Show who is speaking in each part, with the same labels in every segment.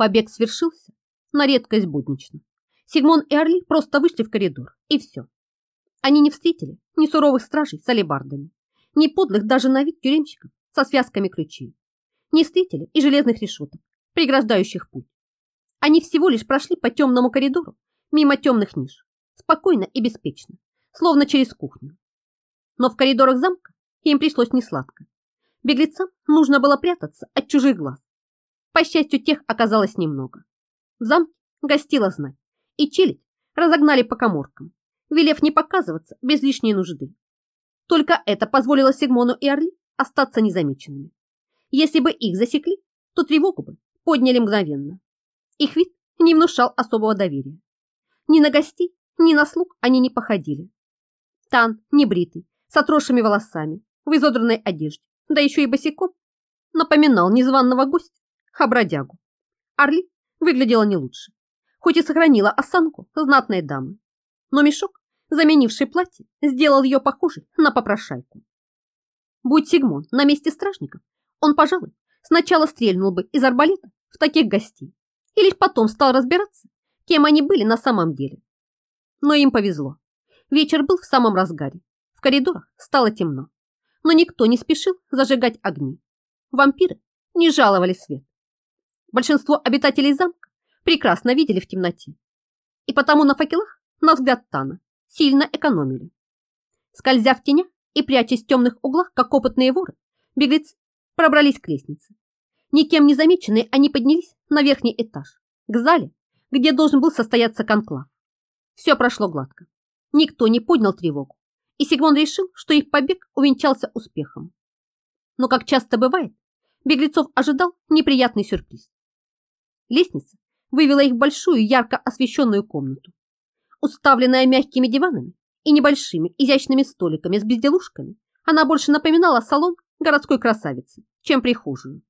Speaker 1: Побег свершился на редкость буднично. Сигмон и Орли просто вышли в коридор, и все. Они не встретили ни суровых стражей с алебардами, ни подлых даже на вид тюремщиков со связками ключей, не встретили и железных решеток, преграждающих путь. Они всего лишь прошли по темному коридору, мимо темных ниш, спокойно и беспечно, словно через кухню. Но в коридорах замка им пришлось несладко. Беглецам нужно было прятаться от чужих глаз. По счастью, тех оказалось немного. В замке гостила знать, и челядь разогнали по коморкам, велев не показываться без лишней нужды. Только это позволило Сигмону и Орли остаться незамеченными. Если бы их засекли, то тревогу бы подняли мгновенно. Их вид не внушал особого доверия. Ни на гостей, ни на слуг они не походили. Тан, небритый, с отросшими волосами, в изодранной одежде, да еще и босиком, напоминал незваного гостя, а бродягу. Орли выглядела не лучше, хоть и сохранила осанку знатной дамы. Но мешок, заменивший платье, сделал ее похожей на попрошайку. Будь Сигмон на месте стражников, он, пожалуй, сначала стрельнул бы из арбалета в таких гостей и лишь потом стал разбираться, кем они были на самом деле. Но им повезло. Вечер был в самом разгаре. В коридорах стало темно. Но никто не спешил зажигать огни. Вампиры не жаловали свет. Большинство обитателей замка прекрасно видели в темноте. И потому на факелах, на взгляд Тана, сильно экономили. Скользя в тенях и прячась в темных углах, как опытные воры, беглецы пробрались к лестнице. Никем не замеченные они поднялись на верхний этаж, к зале, где должен был состояться конклав. Все прошло гладко. Никто не поднял тревогу, и Сигмон решил, что их побег увенчался успехом. Но, как часто бывает, беглецов ожидал неприятный сюрприз. Лестница вывела их в большую ярко освещенную комнату, уставленная мягкими диванами и небольшими изящными столиками с безделушками. Она больше напоминала салон городской красавицы, чем прихожую.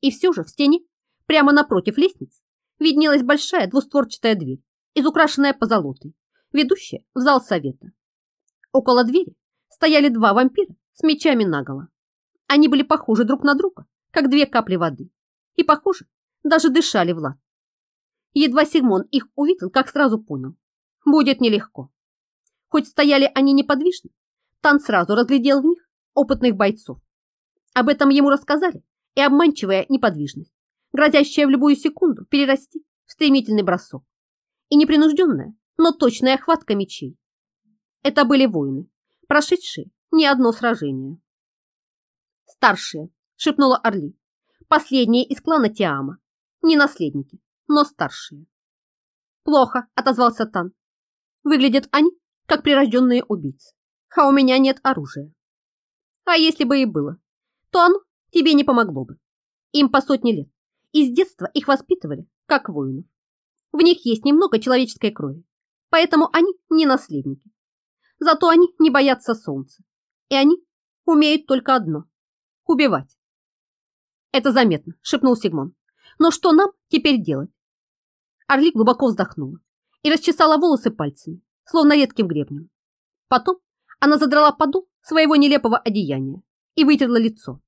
Speaker 1: И все же в стене, прямо напротив лестницы, виднелась большая двустворчатая дверь, изукрашенная позолотой, ведущая в зал совета. Около двери стояли два вампира с мечами наголо. Они были похожи друг на друга, как две капли воды, и, похоже, даже дышали в лад. Едва Сигмон их увидел, как сразу понял. Будет нелегко. Хоть стояли они неподвижно, Тан сразу разглядел в них опытных бойцов. Об этом ему рассказали и обманчивая неподвижность, грозящая в любую секунду перерасти в стремительный бросок, и непринужденная, но точная хватка мечей. Это были воины, прошедшие не одно сражение. «Старшие», — шепнула Орли, — «последние из клана Тиама, не наследники, но старшие». «Плохо», — отозвался Тан. «Выглядят они, как прирожденные убийцы, а у меня нет оружия». «А если бы и было, то оно тебе не помогло бы. Им по сотни лет, и с детства их воспитывали, как воинов. В них есть немного человеческой крови, поэтому они не наследники. Зато они не боятся солнца, и они умеют только одно – убивать. Это заметно, шепнул Сигмон. Но что нам теперь делать? Орли глубоко вздохнула и расчесала волосы пальцами, словно редким гребнем. Потом она задрала подол своего нелепого одеяния и вытерла лицо.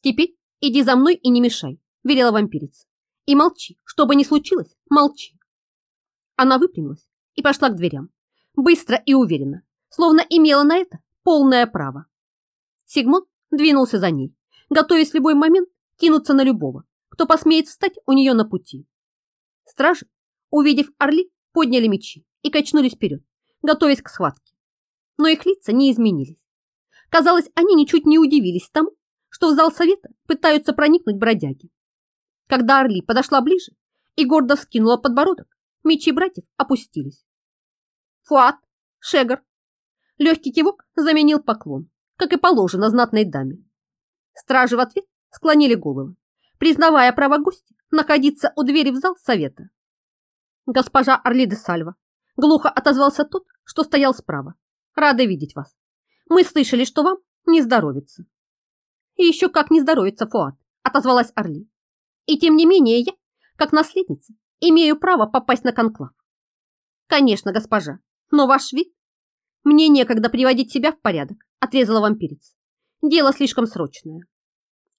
Speaker 1: «Теперь иди за мной и не мешай», – велела вампирица. «И молчи, что бы ни случилось, молчи». Она выпрямилась и пошла к дверям, быстро и уверенно, словно имела на это полное право. Сигмон двинулся за ней, готовясь в любой момент кинуться на любого, кто посмеет встать у нее на пути. Стражи, увидев Орли, подняли мечи и качнулись вперед, готовясь к схватке. Но их лица не изменились. Казалось, они ничуть не удивились тому, что в зал совета пытаются проникнуть бродяги. Когда Орли подошла ближе и гордо вскинула подбородок, мечи братьев опустились. Фуат, Шегар. Легкий кивок заменил поклон, как и положено знатной даме. Стражи в ответ склонили головы, признавая право гостя находиться у двери в зал совета. Госпожа Орли де Сальва, глухо отозвался тот, что стоял справа. Рада видеть вас. Мы слышали, что вам не здоровится. И еще как не здоровится Фуат, отозвалась Орли. И тем не менее я, как наследница, имею право попасть на конклав. Конечно, госпожа, но ваш вид... Мне некогда приводить себя в порядок, отрезала вампирец. Дело слишком срочное.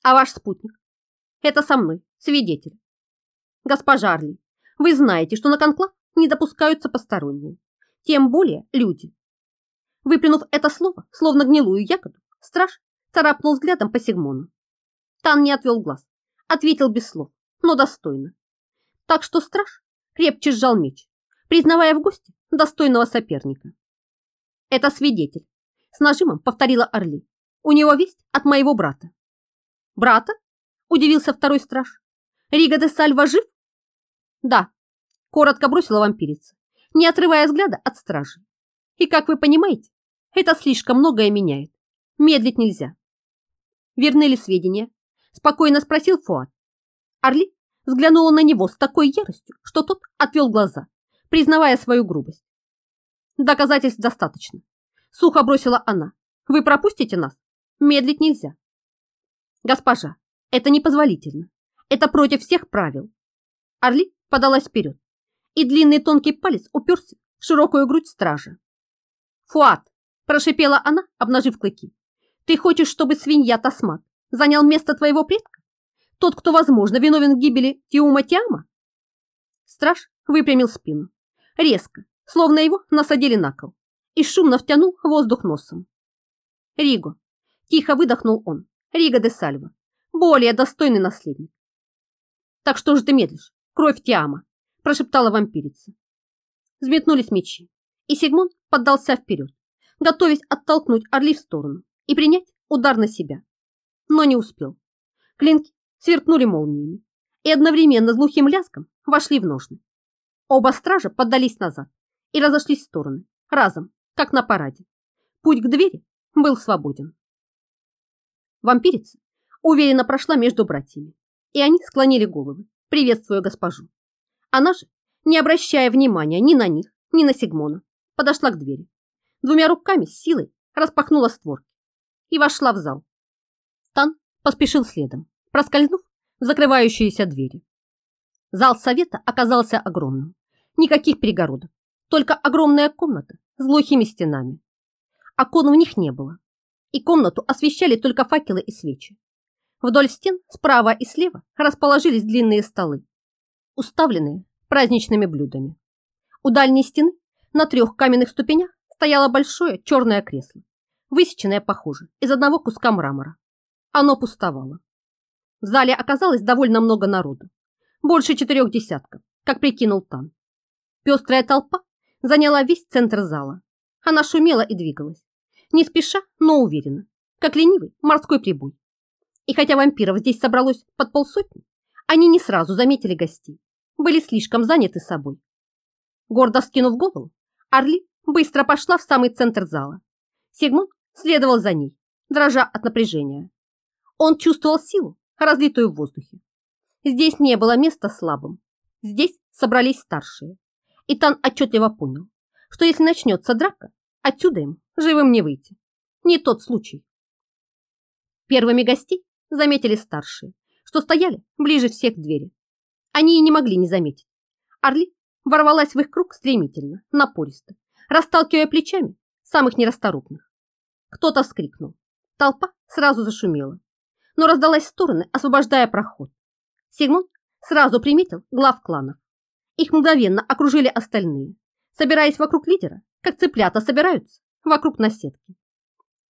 Speaker 1: А ваш спутник? Это со мной, свидетель. Госпожа Арли, вы знаете, что на конклав не допускаются посторонние, тем более люди. Выплюнув это слово, словно гнилую ягоду, страж царапнул взглядом по Сигмону. Тан не отвел глаз, ответил без слов, но достойно. Так что страж крепче сжал меч, признавая в гости достойного соперника. Это свидетель, с нажимом повторила Орли. У него весть от моего брата. Брата? Удивился второй страж. Рига де Сальва жив? Да, коротко бросила вампирица, не отрывая взгляда от стражи. И, как вы понимаете, это слишком многое меняет. Медлить нельзя. Верны ли сведения? Спокойно спросил Фуат. Орли взглянула на него с такой яростью, что тот отвел глаза, признавая свою грубость. Доказательств достаточно. Сухо бросила она. Вы пропустите нас? Медлить нельзя. Госпожа, это непозволительно. Это против всех правил. Орли подалась вперед, и длинный тонкий палец уперся в широкую грудь стража. «Фуат!» – прошипела она, обнажив клыки. «Ты хочешь, чтобы свинья Тасмат занял место твоего предка? Тот, кто, возможно, виновен в гибели Тиума Тиама?» Страж выпрямил спину. Резко, словно его насадили на кол, и шумно втянул воздух носом. «Риго!» – тихо выдохнул он. «Риго де Сальва, более достойный наследник. Так что же ты медлишь? Кровь Тиама, прошептала вампирица. Взметнулись мечи, и Сигмон поддался вперед, готовясь оттолкнуть Орли в сторону и принять удар на себя. Но не успел. Клинки сверкнули молниями и одновременно с глухим лязгом вошли в ножны. Оба стража поддались назад и разошлись в стороны, разом, как на параде. Путь к двери был свободен. Вампирица уверенно прошла между братьями, и они склонили головы, приветствуя госпожу. Она же, не обращая внимания ни на них, ни на Сигмона, подошла к двери. Двумя руками с силой распахнула створки и вошла в зал. Тан поспешил следом, проскользнув в закрывающиеся двери. Зал совета оказался огромным. Никаких перегородок, только огромная комната с глухими стенами. Окон в них не было, и комнату освещали только факелы и свечи. Вдоль стен справа и слева расположились длинные столы, уставленные праздничными блюдами. У дальней стены на трех каменных ступенях стояло большое черное кресло, высеченное, похоже, из одного куска мрамора. Оно пустовало. В зале оказалось довольно много народу, больше четырех десятков, как прикинул Тан. Пестрая толпа заняла весь центр зала. Она шумела и двигалась, не спеша, но уверенно, как ленивый морской прибой. И хотя вампиров здесь собралось под полсотни, они не сразу заметили гостей, были слишком заняты собой. Гордо скинув голову, Орли быстро пошла в самый центр зала. Сигмунд следовал за ней, дрожа от напряжения. Он чувствовал силу, разлитую в воздухе. Здесь не было места слабым. Здесь собрались старшие. И Тан отчетливо понял, что если начнется драка, отсюда им живым не выйти. Не тот случай. Первыми гостей заметили старшие, что стояли ближе всех к двери. Они и не могли не заметить. Орли ворвалась в их круг стремительно, напористо, расталкивая плечами самых нерасторопных. Кто-то вскрикнул. Толпа сразу зашумела, но раздалась в стороны, освобождая проход. Сигмунд сразу приметил глав кланов. Их мгновенно окружили остальные, собираясь вокруг лидера, как цыплята собираются вокруг наседки.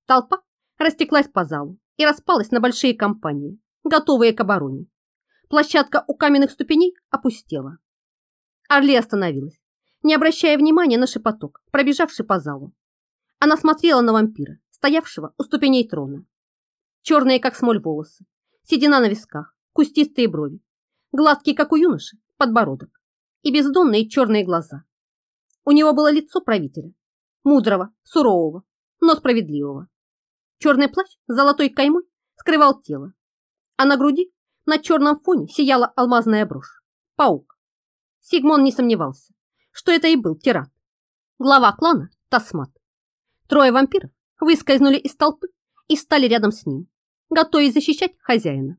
Speaker 1: Толпа растеклась по залу, и распалась на большие компании, готовые к обороне. Площадка у каменных ступеней опустела. Орли остановилась, не обращая внимания на шепоток, пробежавший по залу. Она смотрела на вампира, стоявшего у ступеней трона. Черные, как смоль, волосы, седина на висках, кустистые брови, гладкий, как у юноши, подбородок и бездонные черные глаза. У него было лицо правителя, мудрого, сурового, но справедливого. Черный плащ с золотой каймой скрывал тело, а на груди на черном фоне сияла алмазная брошь. Паук. Сигмон не сомневался, что это и был Тират, глава клана Тасмат. Трое вампиров выскользнули из толпы и стали рядом с ним, готовясь защищать хозяина.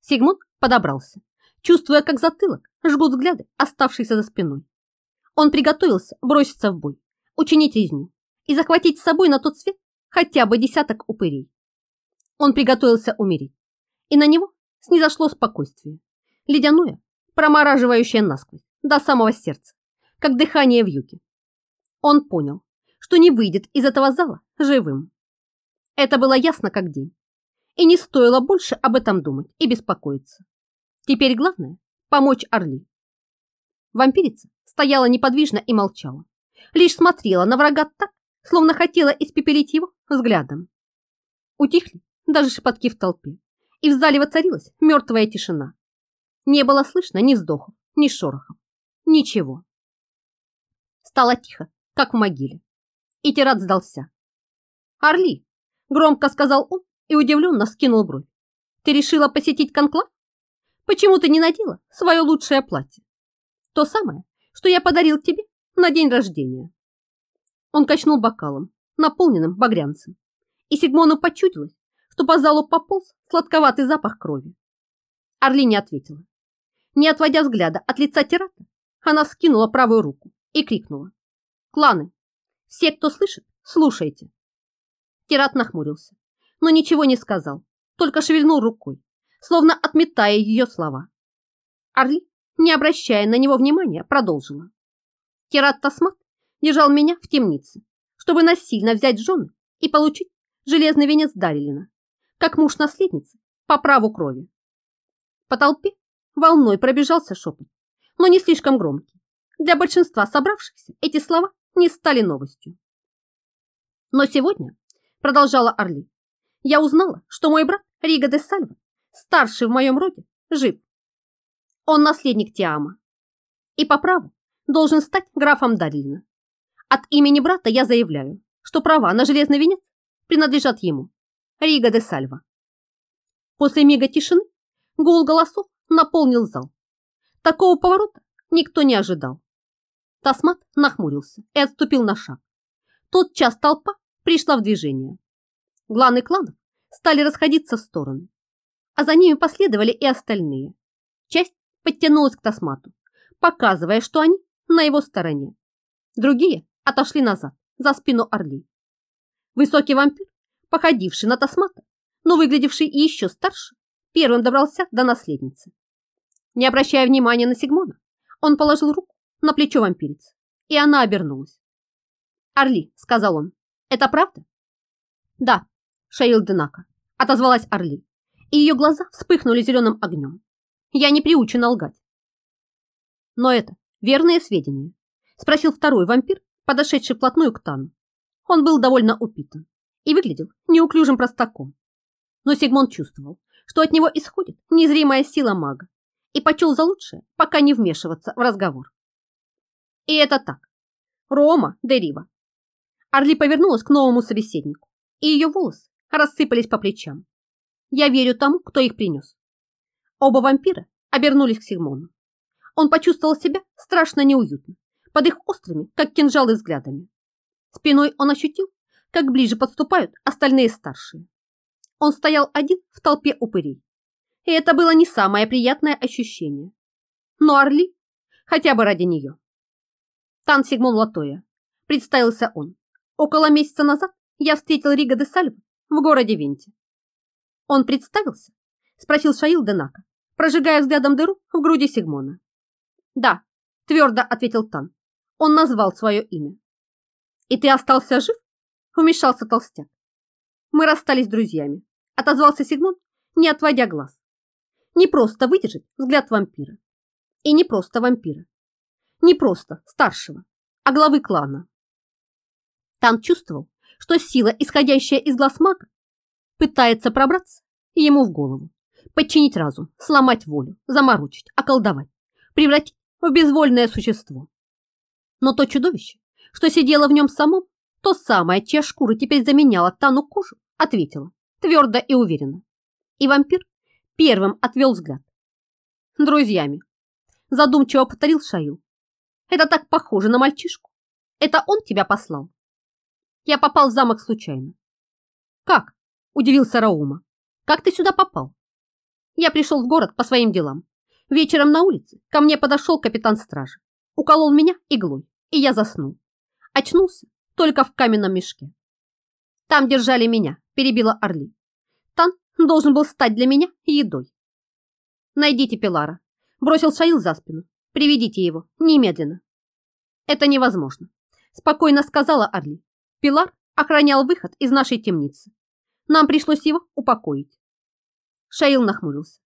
Speaker 1: Сигмон подобрался, чувствуя, как затылок жгут взгляды, оставшиеся за спиной. Он приготовился броситься в бой, учинить резню и захватить с собой на тот свет хотя бы десяток упырей. Он приготовился умереть, и на него снизошло спокойствие, ледяное, промораживающее насквозь, до самого сердца, как дыхание в юге. Он понял, что не выйдет из этого зала живым. Это было ясно как день, и не стоило больше об этом думать и беспокоиться. Теперь главное – помочь Орли. Вампирица стояла неподвижно и молчала, лишь смотрела на врага так, словно хотела испепелить его взглядом. Утихли даже шепотки в толпе, и в зале воцарилась мертвая тишина. Не было слышно ни вздохов, ни шорохов, ничего. Стало тихо, как в могиле, и Тират сдался. «Орли!» – громко сказал он и удивленно скинул бровь. «Ты решила посетить конклав? Почему ты не надела свое лучшее платье? То самое, что я подарил тебе на день рождения». Он качнул бокалом, наполненным багрянцем, и Сигмону почудилось, что по залу пополз сладковатый запах крови. Орли не ответила. Не отводя взгляда от лица Тирата, она вскинула правую руку и крикнула. «Кланы! Все, кто слышит, слушайте!» Тират нахмурился, но ничего не сказал, только шевельнул рукой, словно отметая ее слова. Орли, не обращая на него внимания, продолжила. Тират Тасмат держал меня в темнице, чтобы насильно взять жены и получить железный венец Дарилина, как муж наследницы по праву крови. По толпе волной пробежался шепот, но не слишком громкий. Для большинства собравшихся эти слова не стали новостью. Но сегодня, продолжала Орли, я узнала, что мой брат Рига де Сальва, старший в моем роде, жив. Он наследник Тиама и по праву должен стать графом Дарильна. От имени брата я заявляю, что права на железный венец принадлежат ему, Рига де Сальва. После мига тишины гул голосов наполнил зал. Такого поворота никто не ожидал. Тасмат нахмурился и отступил на шаг. Тот час толпа пришла в движение. Гланы кланов стали расходиться в стороны, а за ними последовали и остальные. Часть подтянулась к Тасмату, показывая, что они на его стороне. Другие отошли назад, за спину Орли. Высокий вампир, походивший на Тасмата, но выглядевший еще старше, первым добрался до наследницы. Не обращая внимания на Сигмона, он положил руку на плечо вампирицы, и она обернулась. «Орли», — сказал он, — «это правда?» «Да», — Шаил Денака, — отозвалась Орли, и ее глаза вспыхнули зеленым огнем. «Я не приучена лгать». «Но это верные сведения?» — спросил второй вампир, подошедший вплотную к Тану. Он был довольно упитан и выглядел неуклюжим простаком. Но Сигмон чувствовал, что от него исходит незримая сила мага и почел за лучшее, пока не вмешиваться в разговор. И это так. Рома Дерива. Орли повернулась к новому собеседнику, и ее волосы рассыпались по плечам. Я верю тому, кто их принес. Оба вампира обернулись к Сигмону. Он почувствовал себя страшно неуютно под их острыми, как кинжалы, взглядами. Спиной он ощутил, как ближе подступают остальные старшие. Он стоял один в толпе упырей. И это было не самое приятное ощущение. Но Орли, хотя бы ради нее. Тан Сигмон Латоя, представился он. Около месяца назад я встретил Рига де Сальва в городе Венте. Он представился? Спросил Шаил Денака, прожигая взглядом дыру в груди Сигмона. Да, твердо ответил Тан. Он назвал свое имя. «И ты остался жив?» – вмешался толстяк. «Мы расстались друзьями», – отозвался Сигмон, не отводя глаз. «Не просто выдержать взгляд вампира. И не просто вампира. Не просто старшего, а главы клана». Там чувствовал, что сила, исходящая из глаз мага, пытается пробраться ему в голову, подчинить разум, сломать волю, заморочить, околдовать, превратить в безвольное существо. Но то чудовище, что сидело в нем самом, то самое, чья шкура теперь заменяла Тану кожу, ответила твердо и уверенно. И вампир первым отвел взгляд. Друзьями. Задумчиво повторил Шаил. Это так похоже на мальчишку. Это он тебя послал? Я попал в замок случайно. Как? Удивился Раума. Как ты сюда попал? Я пришел в город по своим делам. Вечером на улице ко мне подошел капитан стражи уколол меня иглой, и я заснул. Очнулся только в каменном мешке. Там держали меня, перебила Орли. Тан должен был стать для меня едой. Найдите Пилара, Бросил Шаил за спину. Приведите его, немедленно. Это невозможно, спокойно сказала Арли. Пилар охранял выход из нашей темницы. Нам пришлось его упокоить. Шаил нахмурился.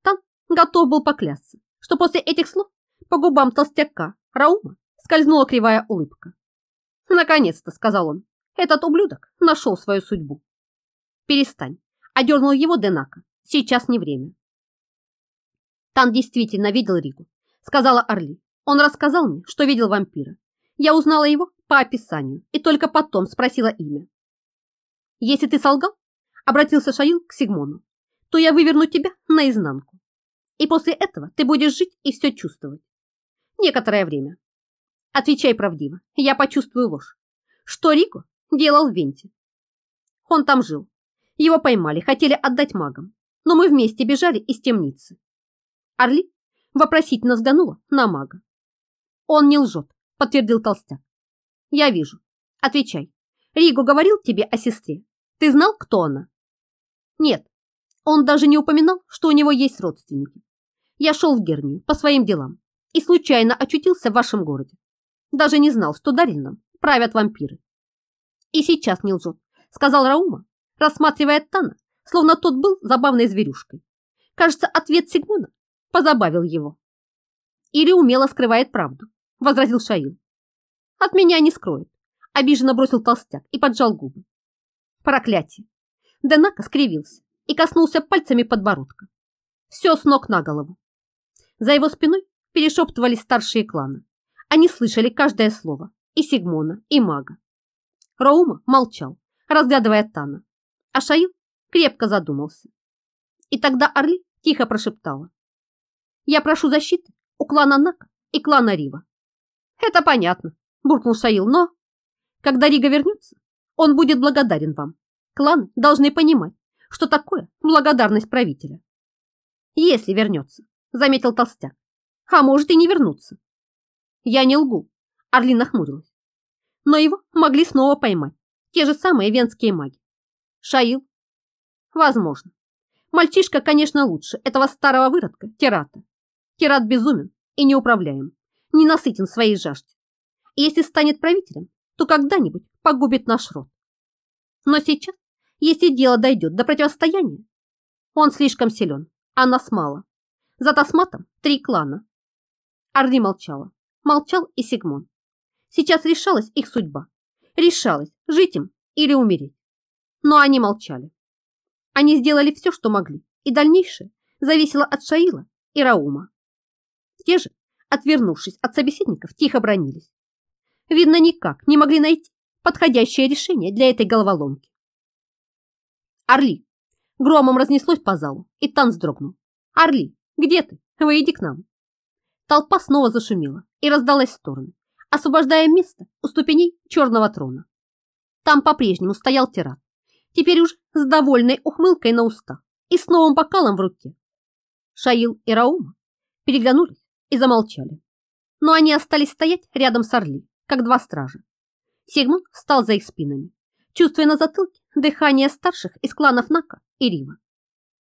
Speaker 1: Там готов был поклясться, что после этих слов по губам толстяка Раума скользнула кривая улыбка. «Наконец-то», — сказал он, — «этот ублюдок нашел свою судьбу». «Перестань», — одернул его Денака, — «сейчас не время». Тан действительно видел Ригу, сказала Орли. Он рассказал мне, что видел вампира. Я узнала его по описанию и только потом спросила имя. «Если ты солгал», — обратился Шаил к Сигмону, «то я выверну тебя наизнанку. И после этого ты будешь жить и все чувствовать. Некоторое время. Отвечай правдиво, я почувствую ложь. Что Рико делал в Венте? Он там жил. Его поймали, хотели отдать магам, но мы вместе бежали из темницы. Орли вопросительно взглянула на мага. Он не лжет, подтвердил толстяк. Я вижу. Отвечай. Риго говорил тебе о сестре. Ты знал, кто она? Нет. Он даже не упоминал, что у него есть родственники. Я шел в Гернию по своим делам и случайно очутился в вашем городе. Даже не знал, что Дарином правят вампиры. И сейчас не лжет, сказал Раума, рассматривая Тана, словно тот был забавной зверюшкой. Кажется, ответ Сигмона позабавил его. Или умело скрывает правду, возразил Шаил. От меня не скроет, обиженно бросил толстяк и поджал губы. Проклятие! Денака скривился и коснулся пальцами подбородка. Все с ног на голову. За его спиной перешептывались старшие кланы. Они слышали каждое слово, и Сигмона, и мага. Роума молчал, разглядывая Тана, а Шаил крепко задумался. И тогда Орли тихо прошептала. «Я прошу защиты у клана Нака и клана Рива». «Это понятно», – буркнул Шаил, «но...» «Когда Рига вернется, он будет благодарен вам. Кланы должны понимать, что такое благодарность правителя». «Если вернется», – заметил Толстяк. «А может и не вернуться. Я не лгу, Орлин нахмурилась. Но его могли снова поймать. Те же самые венские маги. Шаил? Возможно. Мальчишка, конечно, лучше этого старого выродка, Тирата. Тират безумен и неуправляем, ненасытен своей жажде. И если станет правителем, то когда-нибудь погубит наш род. Но сейчас, если дело дойдет до противостояния, он слишком силен, а нас мало. Зато с матом три клана. Арли молчала. Молчал и Сигмон. Сейчас решалась их судьба. Решалась, жить им или умереть. Но они молчали. Они сделали все, что могли, и дальнейшее зависело от Шаила и Раума. Те же, отвернувшись от собеседников, тихо бронились. Видно, никак не могли найти подходящее решение для этой головоломки. «Орли!» Громом разнеслось по залу, и Тан вздрогнул. «Орли, где ты? Выйди к нам!» Толпа снова зашумела и раздалась в стороны, освобождая место у ступеней черного трона. Там по-прежнему стоял тират, теперь уж с довольной ухмылкой на устах и с новым бокалом в руке. Шаил и Раума переглянулись и замолчали, но они остались стоять рядом с Орли, как два стража. Сигмунд встал за их спинами, чувствуя на затылке дыхание старших из кланов Нака и Рива.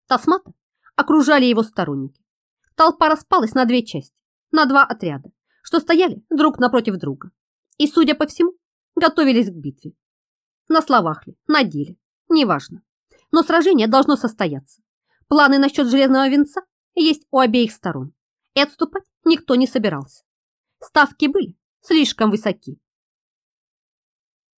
Speaker 1: Тасмата окружали его сторонники. Толпа распалась на две части на два отряда, что стояли друг напротив друга и, судя по всему, готовились к битве. На словах ли, на деле, неважно. Но сражение должно состояться. Планы насчет железного венца есть у обеих сторон, и отступать никто не собирался. Ставки были слишком высоки.